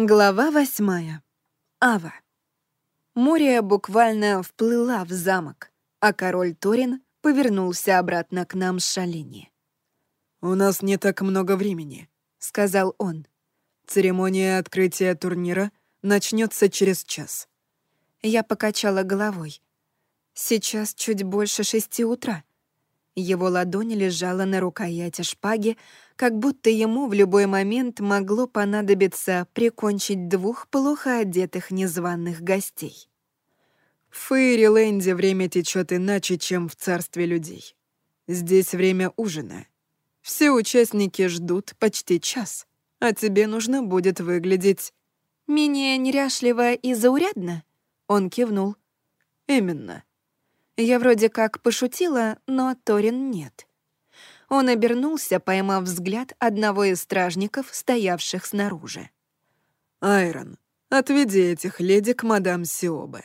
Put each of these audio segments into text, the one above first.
Глава восьмая. Ава. Мория буквально вплыла в замок, а король Торин повернулся обратно к нам с Шалини. «У нас не так много времени», — сказал он. «Церемония открытия турнира начнется через час». Я покачала головой. Сейчас чуть больше шести утра. Его ладонь лежала на рукояти шпаги, как будто ему в любой момент могло понадобиться прикончить двух плохо одетых незваных гостей. В Фейриленде время течет иначе, чем в царстве людей. Здесь время ужина. Все участники ждут почти час, а тебе нужно будет выглядеть... «Менее неряшливо и заурядно?» Он кивнул. «Именно. Я вроде как пошутила, но Торин нет. Он обернулся, поймав взгляд одного из стражников, стоявших снаружи. «Айрон, отведи этих леди к мадам Сиобе».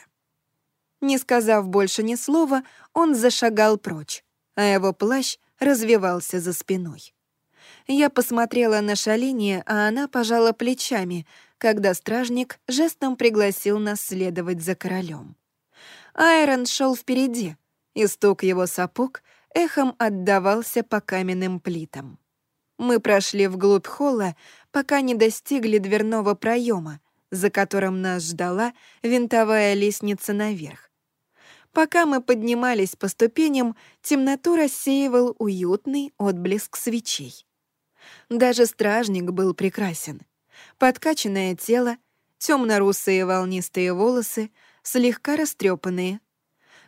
Не сказав больше ни слова, он зашагал прочь, а его плащ развивался за спиной. Я посмотрела на Шалини, а она пожала плечами, когда стражник жестом пригласил нас следовать за королем. Айрон шел впереди, и стук его сапог эхом отдавался по каменным плитам. Мы прошли вглубь холла, пока не достигли дверного проема, за которым нас ждала винтовая лестница наверх. Пока мы поднимались по ступеням, темноту рассеивал уютный отблеск свечей. Даже стражник был прекрасен. Подкачанное тело, темно-русые волнистые волосы, слегка растрепанные.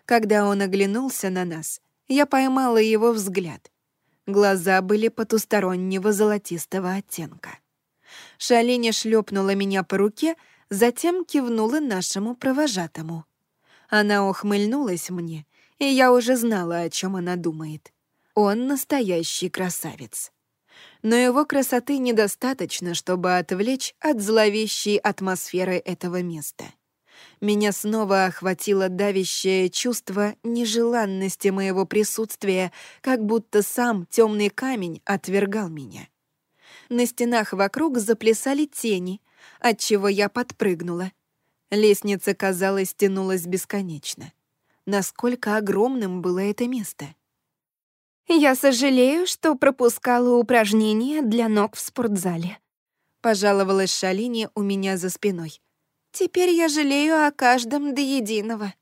Когда он оглянулся на нас, я поймала его взгляд. Глаза были потустороннего золотистого оттенка. Шалиня шлепнула меня по руке, затем кивнула нашему провожатому. Она ухмыльнулась мне, и я уже знала, о чем она думает. Он настоящий красавец. Но его красоты недостаточно, чтобы отвлечь от зловещей атмосферы этого места меня снова охватило давящее чувство нежеланности моего присутствия, как будто сам темный камень отвергал меня. На стенах вокруг заплясали тени, отчего я подпрыгнула. Лестница, казалось, тянулась бесконечно. Насколько огромным было это место. «Я сожалею, что пропускала упражнения для ног в спортзале», — пожаловалась Шалине у меня за спиной. Теперь я жалею о каждом до единого».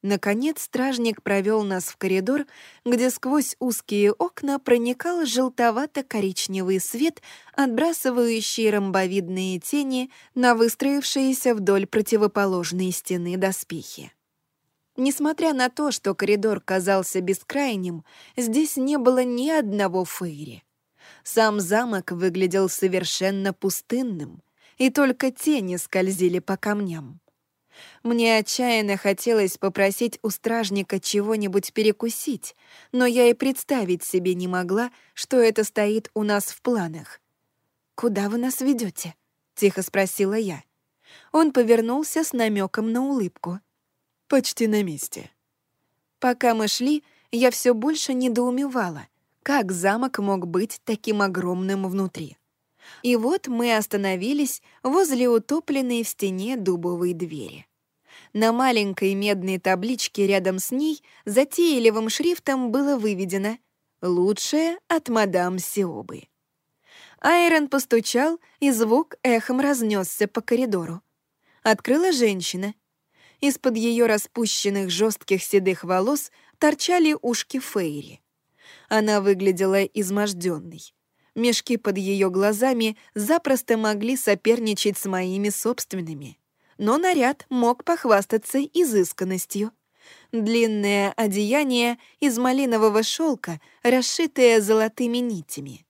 Наконец стражник провел нас в коридор, где сквозь узкие окна проникал желтовато-коричневый свет, отбрасывающий ромбовидные тени на выстроившиеся вдоль противоположной стены доспехи. Несмотря на то, что коридор казался бескрайним, здесь не было ни одного фейри. Сам замок выглядел совершенно пустынным — и только тени скользили по камням. Мне отчаянно хотелось попросить у стражника чего-нибудь перекусить, но я и представить себе не могла, что это стоит у нас в планах. «Куда вы нас ведете? тихо спросила я. Он повернулся с намеком на улыбку. «Почти на месте». Пока мы шли, я все больше недоумевала, как замок мог быть таким огромным внутри. И вот мы остановились возле утопленной в стене дубовой двери. На маленькой медной табличке рядом с ней затейливым шрифтом было выведено «Лучшее от мадам Сиобы». Айрон постучал, и звук эхом разнесся по коридору. Открыла женщина. Из-под ее распущенных жестких седых волос торчали ушки Фейри. Она выглядела изможденной. Мешки под ее глазами запросто могли соперничать с моими собственными. Но наряд мог похвастаться изысканностью. Длинное одеяние из малинового шелка, расшитое золотыми нитями.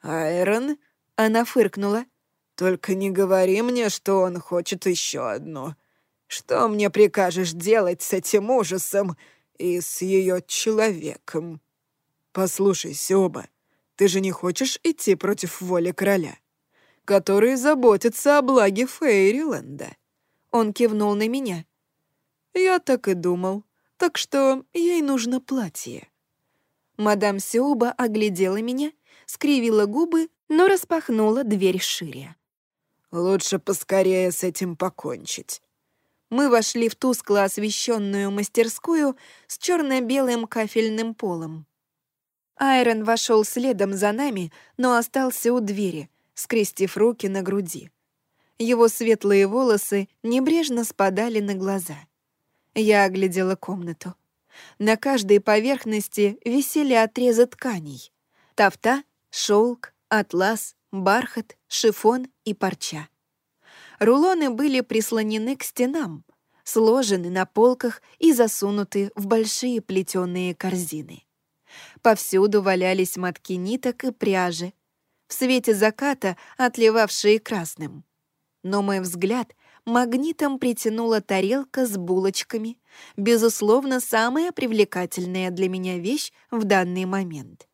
«Айрон?» — она фыркнула. «Только не говори мне, что он хочет еще одну. Что мне прикажешь делать с этим ужасом и с ее человеком?» «Послушай, оба. Ты же не хочешь идти против воли короля, который заботится о благе Фейриленда?» Он кивнул на меня. «Я так и думал. Так что ей нужно платье». Мадам Сиоба оглядела меня, скривила губы, но распахнула дверь шире. Лучше поскорее с этим покончить. Мы вошли в тускло освещенную мастерскую с черно-белым кафельным полом. Айрон вошел следом за нами, но остался у двери, скрестив руки на груди. Его светлые волосы небрежно спадали на глаза. Я оглядела комнату. На каждой поверхности висели отрезы тканей. Тафта, шелк, атлас, бархат, шифон и парча. Рулоны были прислонены к стенам, сложены на полках и засунуты в большие плетеные корзины. Повсюду валялись мотки ниток и пряжи, в свете заката отливавшие красным. Но мой взгляд магнитом притянула тарелка с булочками, безусловно, самая привлекательная для меня вещь в данный момент.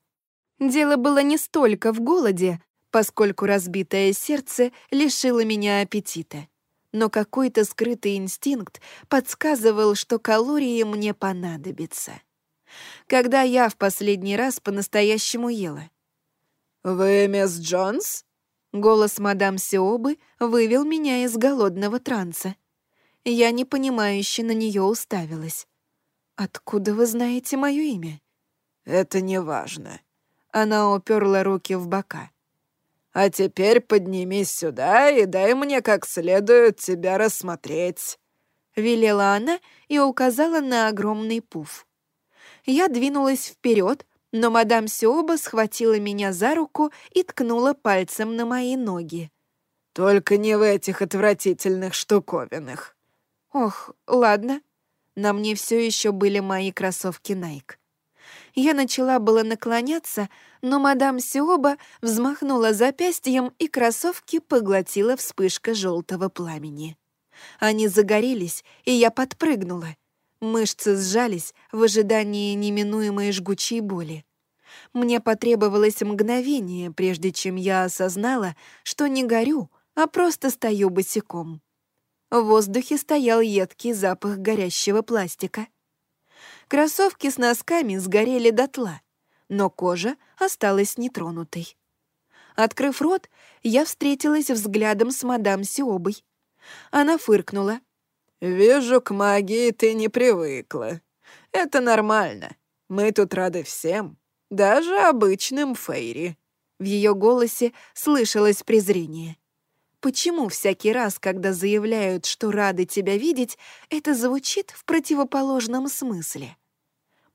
Дело было не столько в голоде, поскольку разбитое сердце лишило меня аппетита. Но какой-то скрытый инстинкт подсказывал, что калории мне понадобятся. Когда я в последний раз по-настоящему ела? «Вы мисс Джонс?» Голос мадам Сиобы вывел меня из голодного транса. Я непонимающе на нее уставилась. «Откуда вы знаете мое имя?» «Это не важно». Она уперла руки в бока. А теперь поднимись сюда и дай мне как следует тебя рассмотреть». Велела она и указала на огромный пуф. Я двинулась вперед, но мадам Сиоба схватила меня за руку и ткнула пальцем на мои ноги. «Только не в этих отвратительных штуковинах». «Ох, ладно». На мне все еще были мои кроссовки Nike. Я начала было наклоняться, но мадам Сиоба взмахнула запястьем, и кроссовки поглотила вспышка желтого пламени. Они загорелись, и я подпрыгнула. Мышцы сжались в ожидании неминуемой жгучей боли. Мне потребовалось мгновение, прежде чем я осознала, что не горю, а просто стою босиком. В воздухе стоял едкий запах горящего пластика. Кроссовки с носками сгорели дотла, но кожа осталась нетронутой. Открыв рот, я встретилась взглядом с мадам Сиобой. Она фыркнула. «Вижу, к магии ты не привыкла. Это нормально. Мы тут рады всем, даже обычным Фейри». В ее голосе слышалось презрение. Почему всякий раз, когда заявляют, что рады тебя видеть, это звучит в противоположном смысле?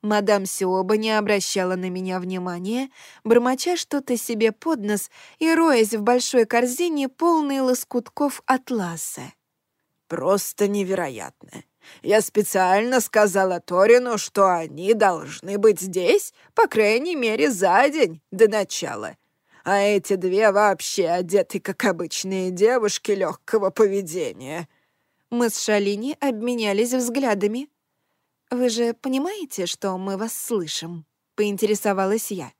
Мадам Сиоба не обращала на меня внимания, бормоча что-то себе под нос и роясь в большой корзине, полной лоскутков атласа. «Просто невероятно. Я специально сказала Торину, что они должны быть здесь, по крайней мере, за день до начала. А эти две вообще одеты, как обычные девушки легкого поведения». Мы с Шалини обменялись взглядами. «Вы же понимаете, что мы вас слышим?» — поинтересовалась я.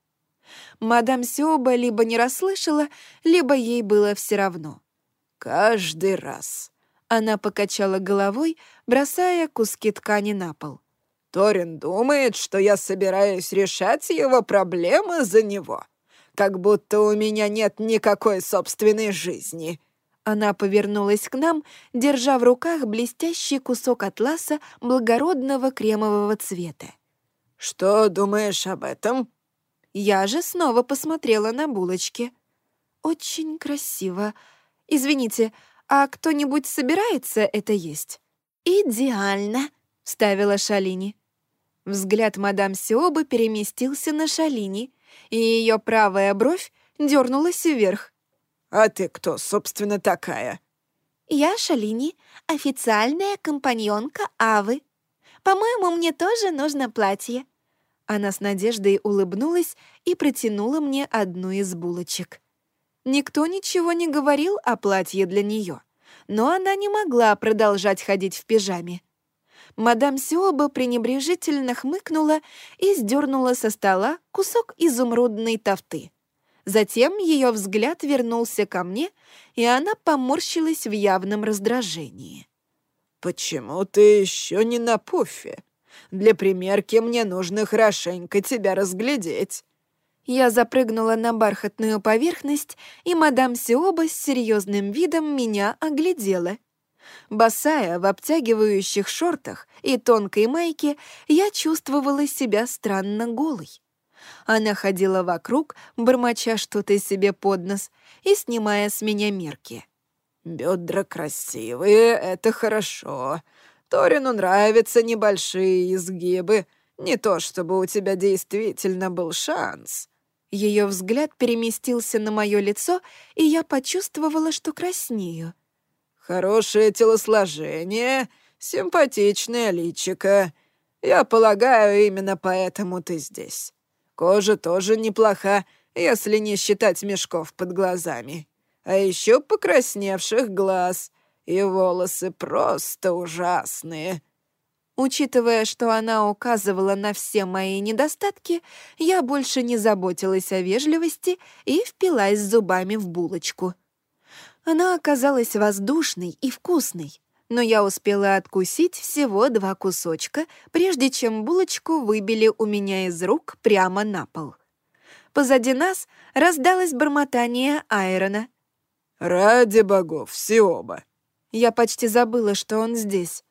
Мадам Сёба либо не расслышала, либо ей было все равно. «Каждый раз». Она покачала головой, бросая куски ткани на пол. «Торин думает, что я собираюсь решать его проблемы за него, как будто у меня нет никакой собственной жизни». Она повернулась к нам, держа в руках блестящий кусок атласа благородного кремового цвета. «Что думаешь об этом?» Я же снова посмотрела на булочки. «Очень красиво. Извините, а кто-нибудь собирается это есть?» «Идеально», — вставила Шалини. Взгляд мадам Сиобы переместился на Шалини, и ее правая бровь дернулась вверх. «А ты кто, собственно, такая?» «Я Шалини, официальная компаньонка Авы. По-моему, мне тоже нужно платье». Она с надеждой улыбнулась и протянула мне одну из булочек. Никто ничего не говорил о платье для нее, но она не могла продолжать ходить в пижаме. Мадам Сиоба пренебрежительно хмыкнула и сдернула со стола кусок изумрудной тофты. Затем ее взгляд вернулся ко мне, и она поморщилась в явном раздражении. «Почему ты еще не на пуфе? Для примерки мне нужно хорошенько тебя разглядеть». Я запрыгнула на бархатную поверхность, и мадам Сиоба с серьезным видом меня оглядела. Босая, в обтягивающих шортах и тонкой майке, я чувствовала себя странно голой. Она ходила вокруг, бормоча что-то себе под нос и снимая с меня мерки. «Бедра красивые, это хорошо. Торину нравятся небольшие изгибы. Не то чтобы у тебя действительно был шанс». Ее взгляд переместился на мое лицо, и я почувствовала, что краснею. «Хорошее телосложение, симпатичное личико. Я полагаю, именно поэтому ты здесь. Кожа тоже неплоха, если не считать мешков под глазами. А еще покрасневших глаз, и волосы просто ужасные. Учитывая, что она указывала на все мои недостатки, я больше не заботилась о вежливости и впилась зубами в булочку. Она оказалась воздушной и вкусной, но я успела откусить всего два кусочка, прежде чем булочку выбили у меня из рук прямо на пол. Позади нас раздалось бормотание Айрона. «Ради богов, все оба!» Я почти забыла, что он здесь.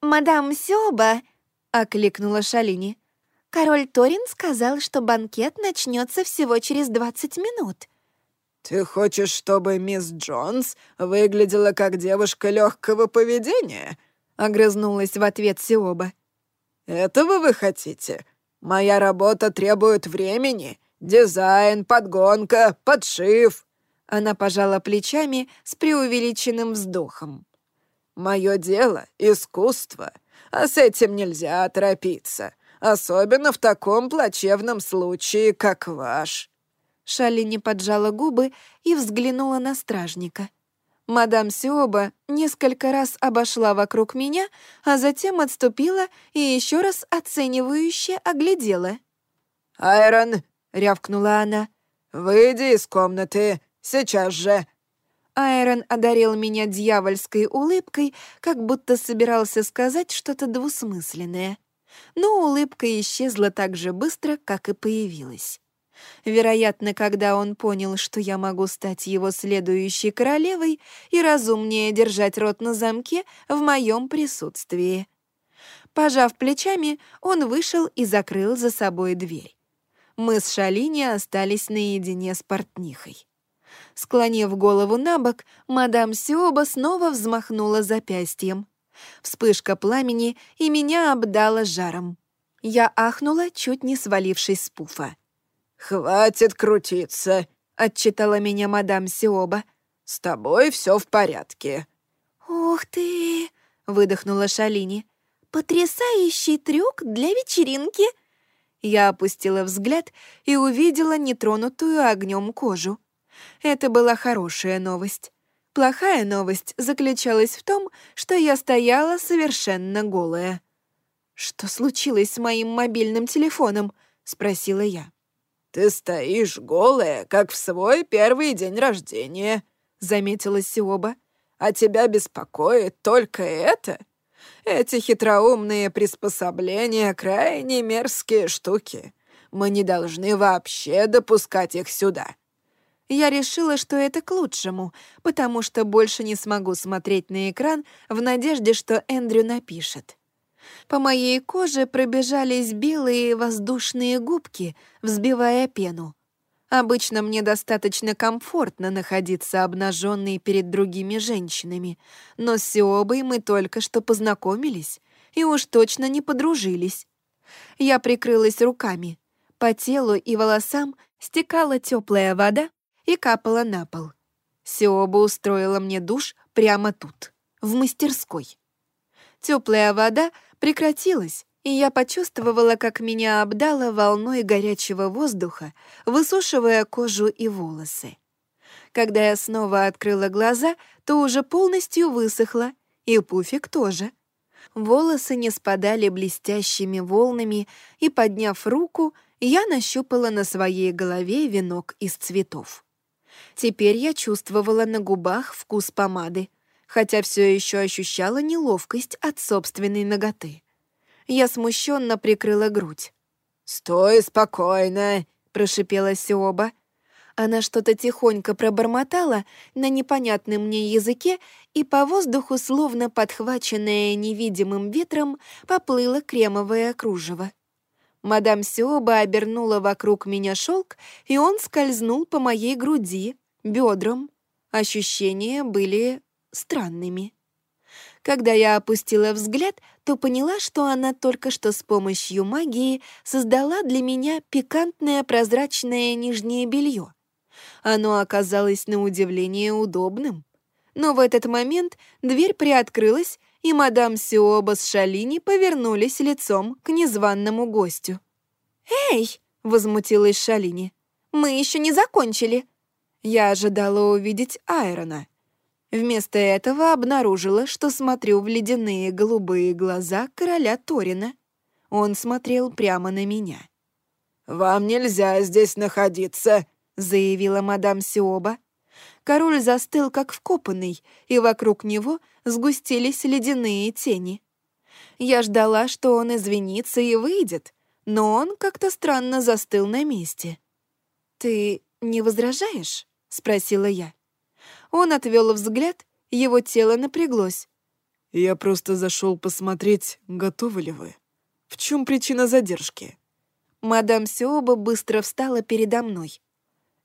«Мадам Сёба!» — окликнула Шалини. «Король Торин сказал, что банкет начнется всего через 20 минут». «Ты хочешь, чтобы мисс Джонс выглядела как девушка легкого поведения?» — огрызнулась в ответ Сиоба. «Этого вы хотите? Моя работа требует времени. Дизайн, подгонка, подшив». Она пожала плечами с преувеличенным вздохом. Мое дело — искусство, а с этим нельзя торопиться, особенно в таком плачевном случае, как ваш». Шалини поджала губы и взглянула на стражника. Мадам Сиоба несколько раз обошла вокруг меня, а затем отступила и еще раз оценивающе оглядела. «Айрон!» — рявкнула она. «Выйди из комнаты, сейчас же!» Айрон одарил меня дьявольской улыбкой, как будто собирался сказать что-то двусмысленное. Но улыбка исчезла так же быстро, как и появилась. Вероятно, когда он понял, что я могу стать его следующей королевой и разумнее держать рот на замке в моем присутствии. Пожав плечами, он вышел и закрыл за собой дверь. Мы с Шалини остались наедине с портнихой. Склонив голову на бок, мадам Сиоба снова взмахнула запястьем. Вспышка пламени и меня обдала жаром. Я ахнула, чуть не свалившись с пуфа. «Хватит крутиться», — отчитала меня мадам Сиоба. «С тобой все в порядке». «Ух ты!» — выдохнула Шалини. «Потрясающий трюк для вечеринки!» Я опустила взгляд и увидела нетронутую огнем кожу. Это была хорошая новость. Плохая новость заключалась в том, что я стояла совершенно голая. «Что случилось с моим мобильным телефоном?» — спросила я. «Ты стоишь голая, как в свой первый день рождения», — заметила Сиоба. «А тебя беспокоит только это? Эти хитроумные приспособления — крайне мерзкие штуки. Мы не должны вообще допускать их сюда. Я решила, что это к лучшему, потому что больше не смогу смотреть на экран в надежде, что Эндрю напишет. По моей коже пробежались белые воздушные губки, взбивая пену. Обычно мне достаточно комфортно находиться обнаженной перед другими женщинами, но с Сиобой мы только что познакомились и уж точно не подружились. Я прикрылась руками. По телу и волосам стекала теплая вода, и капала на пол. Сиоба устроила мне душ прямо тут, в мастерской. Теплая вода прекратилась, и я почувствовала, как меня обдало волной горячего воздуха, высушивая кожу и волосы. Когда я снова открыла глаза, то уже полностью высохла, и пуфик тоже. Волосы не спадали блестящими волнами, и, подняв руку, я нащупала на своей голове венок из цветов. Теперь я чувствовала на губах вкус помады, хотя все еще ощущала неловкость от собственной ноготы. Я смущенно прикрыла грудь. «Стой спокойно», — прошипела Сиоба. Она что-то тихонько пробормотала на непонятном мне языке, и по воздуху, словно подхваченное невидимым ветром, поплыло кремовое кружево. Мадам Сиоба обернула вокруг меня шелк, и он скользнул по моей груди, бедрам. Ощущения были странными. Когда я опустила взгляд, то поняла, что она только что с помощью магии создала для меня пикантное прозрачное нижнее белье. Оно оказалось на удивление удобным. Но в этот момент дверь приоткрылась, и мадам Сиоба с Шалини повернулись лицом к незваному гостю. «Эй!» — возмутилась Шалини. «Мы еще не закончили!» Я ожидала увидеть Айрона. Вместо этого обнаружила, что смотрю в ледяные голубые глаза короля Торина. Он смотрел прямо на меня. «Вам нельзя здесь находиться», — заявила мадам Сиоба. Король застыл, как вкопанный, и вокруг него сгустились ледяные тени. Я ждала, что он извинится и выйдет, но он как-то странно застыл на месте. «Ты не возражаешь?» — спросила я. Он отвел взгляд, его тело напряглось. «Я просто зашел посмотреть, готовы ли вы. В чем причина задержки?» Мадам Сиоба быстро встала передо мной.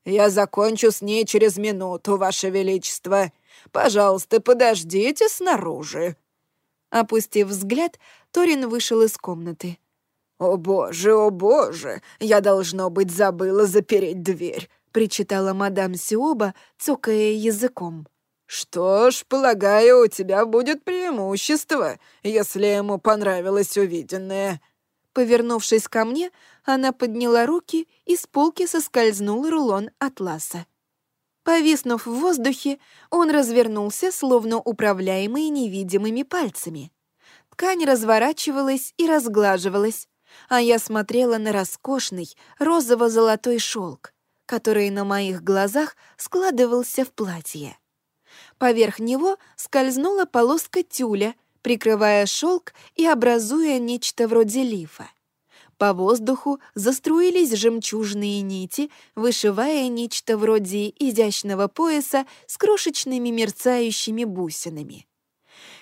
«Я закончу с ней через минуту, Ваше Величество. Пожалуйста, подождите снаружи». Опустив взгляд, Торин вышел из комнаты. «О боже, о боже, я, должно быть, забыла запереть дверь причитала мадам Сиоба, цокая языком. «Что ж, полагаю, у тебя будет преимущество, если ему понравилось увиденное». Повернувшись ко мне, она подняла руки, и с полки соскользнул рулон атласа. Повиснув в воздухе, он развернулся, словно управляемый невидимыми пальцами. Ткань разворачивалась и разглаживалась, а я смотрела на роскошный розово-золотой шелк который на моих глазах складывался в платье. Поверх него скользнула полоска тюля, прикрывая шелк и образуя нечто вроде лифа. По воздуху заструились жемчужные нити, вышивая нечто вроде изящного пояса с крошечными мерцающими бусинами.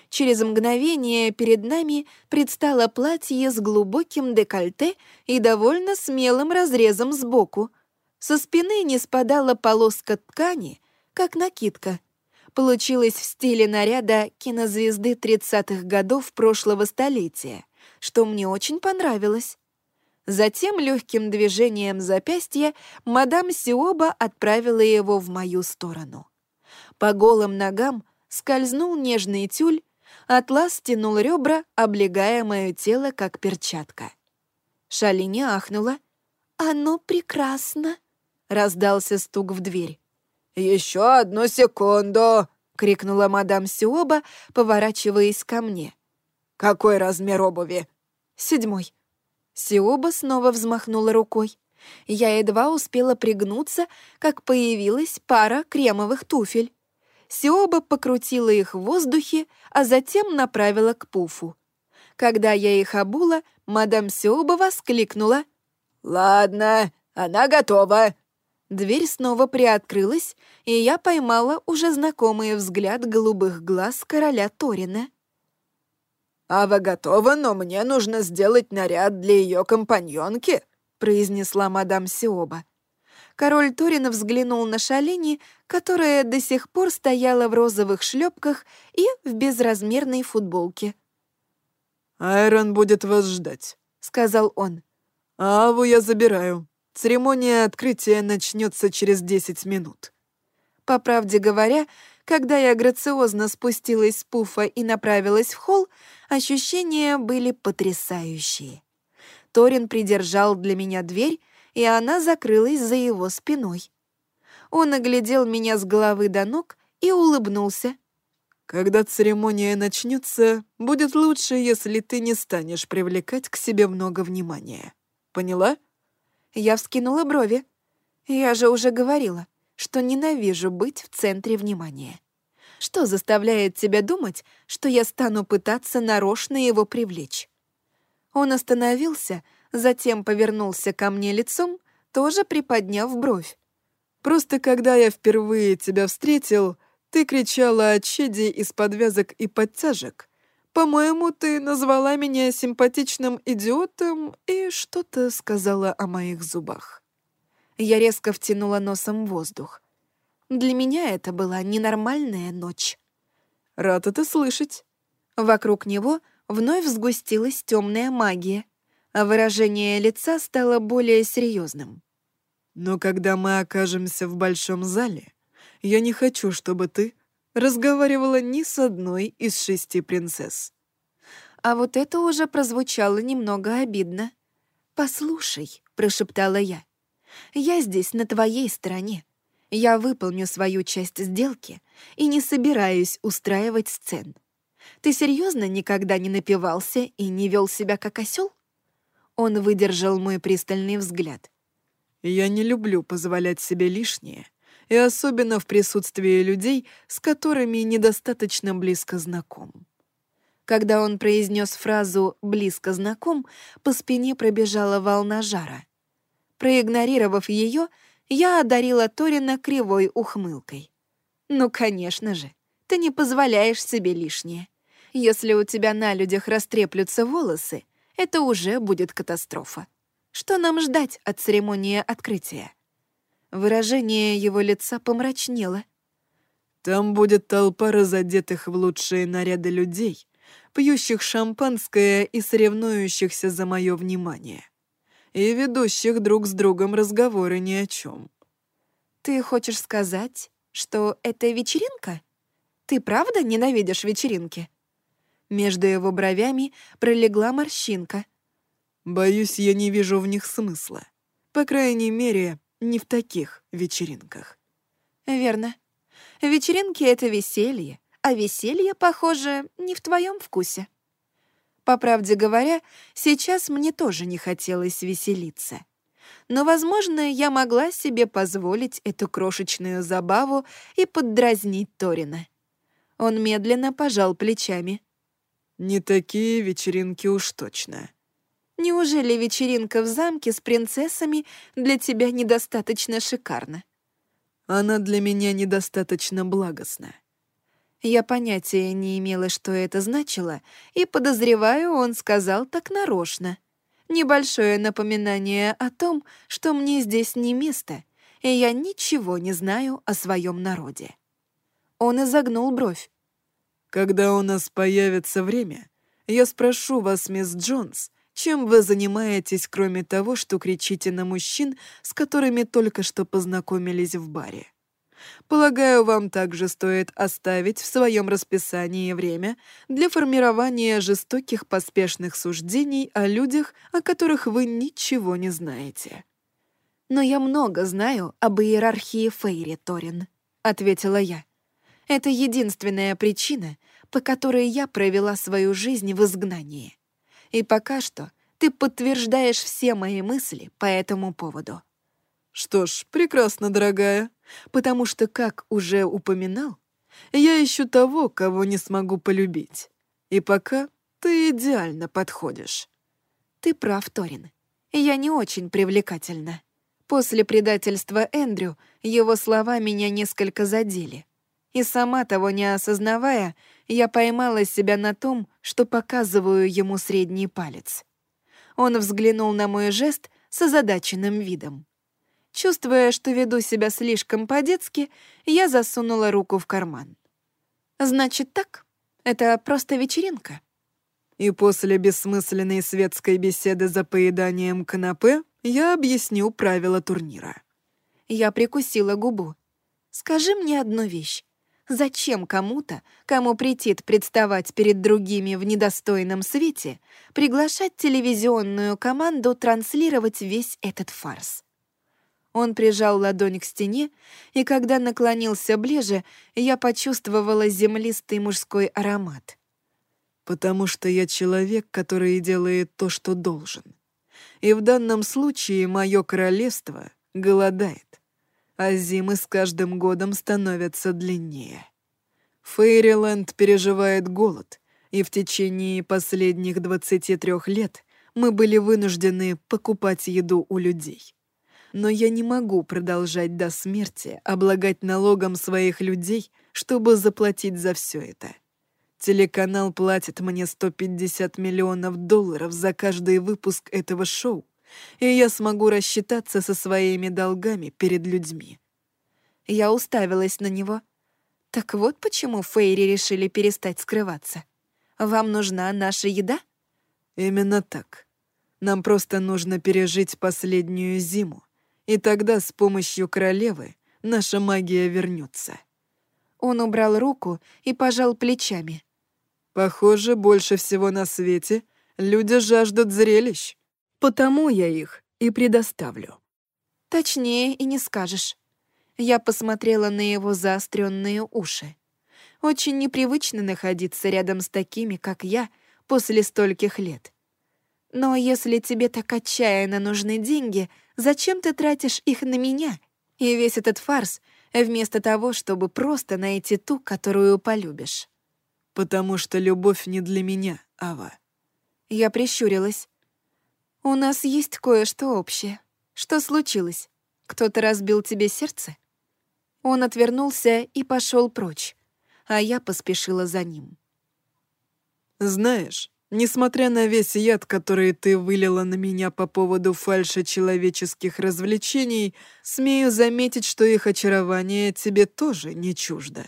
Через мгновение перед нами предстало платье с глубоким декольте и довольно смелым разрезом сбоку — со спины не спадала полоска ткани, как накидка. Получилось в стиле наряда кинозвезды 30-х годов прошлого столетия, что мне очень понравилось. Затем легким движением запястья мадам Сиоба отправила его в мою сторону. По голым ногам скользнул нежный тюль, атлас стянул ребра, облегая мое тело, как перчатка. Шалини ахнула. «Оно прекрасно!» Раздался стук в дверь. «Еще одну секунду!» — крикнула мадам Сиоба, поворачиваясь ко мне. «Какой размер обуви?» «Седьмой». Сиоба снова взмахнула рукой. Я едва успела пригнуться, как появилась пара кремовых туфель. Сиоба покрутила их в воздухе, а затем направила к пуфу. Когда я их обула, мадам Сиоба воскликнула. «Ладно, она готова. Дверь снова приоткрылась, и я поймала уже знакомый взгляд голубых глаз короля Торина. «Ава готова, но мне нужно сделать наряд для ее компаньонки», произнесла мадам Сиоба. Король Торина взглянул на Шалини, которая до сих пор стояла в розовых шлепках и в безразмерной футболке. «Айрон будет вас ждать», — сказал он. «Аву я забираю. Церемония открытия начнется через 10 минут. По правде говоря, когда я грациозно спустилась с пуфа и направилась в холл, ощущения были потрясающие. Торин придержал для меня дверь, и она закрылась за его спиной. Он оглядел меня с головы до ног и улыбнулся. «Когда церемония начнется, будет лучше, если ты не станешь привлекать к себе много внимания. Поняла?» Я вскинула брови. Я же уже говорила, что ненавижу быть в центре внимания. Что заставляет тебя думать, что я стану пытаться нарочно его привлечь? Он остановился, затем повернулся ко мне лицом, тоже приподняв бровь. «Просто когда я впервые тебя встретил, ты кричала о чаде из подвязок и подтяжек. По-моему, ты назвала меня симпатичным идиотом и что-то сказала о моих зубах». Я резко втянула носом воздух. Для меня это была ненормальная ночь. «Рад это слышать». Вокруг него вновь сгустилась темная магия, а выражение лица стало более серьезным. «Но когда мы окажемся в большом зале, я не хочу, чтобы ты разговаривала ни с одной из шести принцесс. А вот это уже прозвучало немного обидно. «Послушай», — прошептала я, — «я здесь на твоей стороне. Я выполню свою часть сделки и не собираюсь устраивать сцен. Ты серьезно никогда не напивался и не вел себя как осел? Он выдержал мой пристальный взгляд. «Я не люблю позволять себе лишнее и особенно в присутствии людей, с которыми недостаточно близко знаком. Когда он произнес фразу «близко знаком», по спине пробежала волна жара. Проигнорировав ее, я одарила Торина кривой ухмылкой. «Ну, конечно же, ты не позволяешь себе лишнее. Если у тебя на людях растреплются волосы, это уже будет катастрофа. Что нам ждать от церемонии открытия?» Выражение его лица помрачнело. «Там будет толпа разодетых в лучшие наряды людей, пьющих шампанское и соревнующихся за мое внимание, и ведущих друг с другом разговоры ни о чем. «Ты хочешь сказать, что это вечеринка? Ты правда ненавидишь вечеринки?» Между его бровями пролегла морщинка. «Боюсь, я не вижу в них смысла. По крайней мере, не в таких вечеринках. Верно. Вечеринки — это веселье, а веселье, похоже, не в твоем вкусе. По правде говоря, сейчас мне тоже не хотелось веселиться. Но, возможно, я могла себе позволить эту крошечную забаву и поддразнить Торина. Он медленно пожал плечами. «Не такие вечеринки уж точно. Неужели вечеринка в замке с принцессами для тебя недостаточно шикарна? Она для меня недостаточно благостна. Я понятия не имела, что это значило, и, подозреваю, он сказал так нарочно. Небольшое напоминание о том, что мне здесь не место, и я ничего не знаю о своем народе. Он изогнул бровь. «Когда у нас появится время, я спрошу вас, мисс Джонс, чем вы занимаетесь, кроме того, что кричите на мужчин, с которыми только что познакомились в баре? Полагаю, вам также стоит оставить в своем расписании время для формирования жестоких поспешных суждений о людях, о которых вы ничего не знаете. «Но я много знаю об иерархии Фейри, Торин», — ответила я. «Это единственная причина, по которой я провела свою жизнь в изгнании. И пока что ты подтверждаешь все мои мысли по этому поводу. Что ж, прекрасно, дорогая, потому что, как уже упоминал, я ищу того, кого не смогу полюбить. И пока ты идеально подходишь. Ты прав, Торин. Я не очень привлекательна. После предательства Эндрю его слова меня несколько задели. И сама того не осознавая, я поймала себя на том, что показываю ему средний палец. Он взглянул на мой жест с озадаченным видом. Чувствуя, что веду себя слишком по-детски, я засунула руку в карман. «Значит так? Это просто вечеринка?» И после бессмысленной светской беседы за поеданием канапе я объясню правила турнира. Я прикусила губу. «Скажи мне одну вещь. Зачем кому-то, кому претит представать перед другими в недостойном свете, приглашать телевизионную команду транслировать весь этот фарс? Он прижал ладонь к стене, и когда наклонился ближе, я почувствовала землистый мужской аромат. «Потому что я человек, который делает то, что должен. И в данном случае мое королевство голодает а зимы с каждым годом становятся длиннее. Фейриленд переживает голод, и в течение последних 23 лет мы были вынуждены покупать еду у людей. Но я не могу продолжать до смерти облагать налогом своих людей, чтобы заплатить за все это. Телеканал платит мне 150 миллионов долларов за каждый выпуск этого шоу, и я смогу рассчитаться со своими долгами перед людьми. Я уставилась на него. Так вот почему Фейри решили перестать скрываться. Вам нужна наша еда? Именно так. Нам просто нужно пережить последнюю зиму, и тогда с помощью королевы наша магия вернется. Он убрал руку и пожал плечами. Похоже, больше всего на свете люди жаждут зрелищ. Потому я их и предоставлю. Точнее и не скажешь. Я посмотрела на его заостренные уши. Очень непривычно находиться рядом с такими, как я, после стольких лет. Но если тебе так отчаянно нужны деньги, зачем ты тратишь их на меня? И весь этот фарс, вместо того, чтобы просто найти ту, которую полюбишь потому что любовь не для меня, Ава». Я прищурилась. «У нас есть кое-что общее. Что случилось? Кто-то разбил тебе сердце?» Он отвернулся и пошел прочь, а я поспешила за ним. «Знаешь, несмотря на весь яд, который ты вылила на меня по поводу фальши человеческих развлечений, смею заметить, что их очарование тебе тоже не чуждо»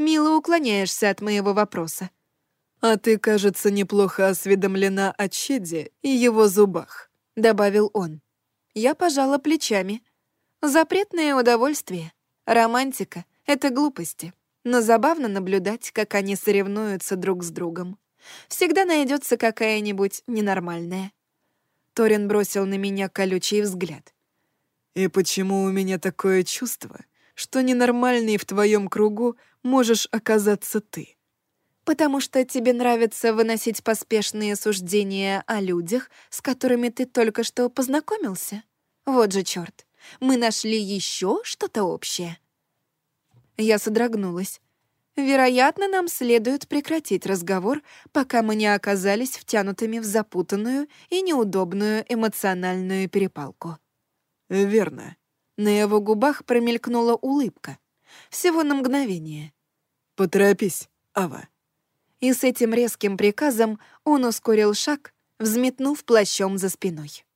мило уклоняешься от моего вопроса. «А ты, кажется, неплохо осведомлена о Чеде и его зубах», — добавил он. Я пожала плечами. Запретное удовольствие. Романтика — это глупости. Но забавно наблюдать, как они соревнуются друг с другом. Всегда найдется какая-нибудь ненормальная. Торин бросил на меня колючий взгляд. «И почему у меня такое чувство, что ненормальный в твоем кругу можешь оказаться ты. Потому что тебе нравится выносить поспешные суждения о людях, с которыми ты только что познакомился? Вот же черт, мы нашли еще что-то общее. Я содрогнулась. Вероятно, нам следует прекратить разговор, пока мы не оказались втянутыми в запутанную и неудобную эмоциональную перепалку. «Верно», на его губах промелькнула улыбка. Всего на мгновение. «Поторопись, Ава». И с этим резким приказом он ускорил шаг, взметнув плащом за спиной.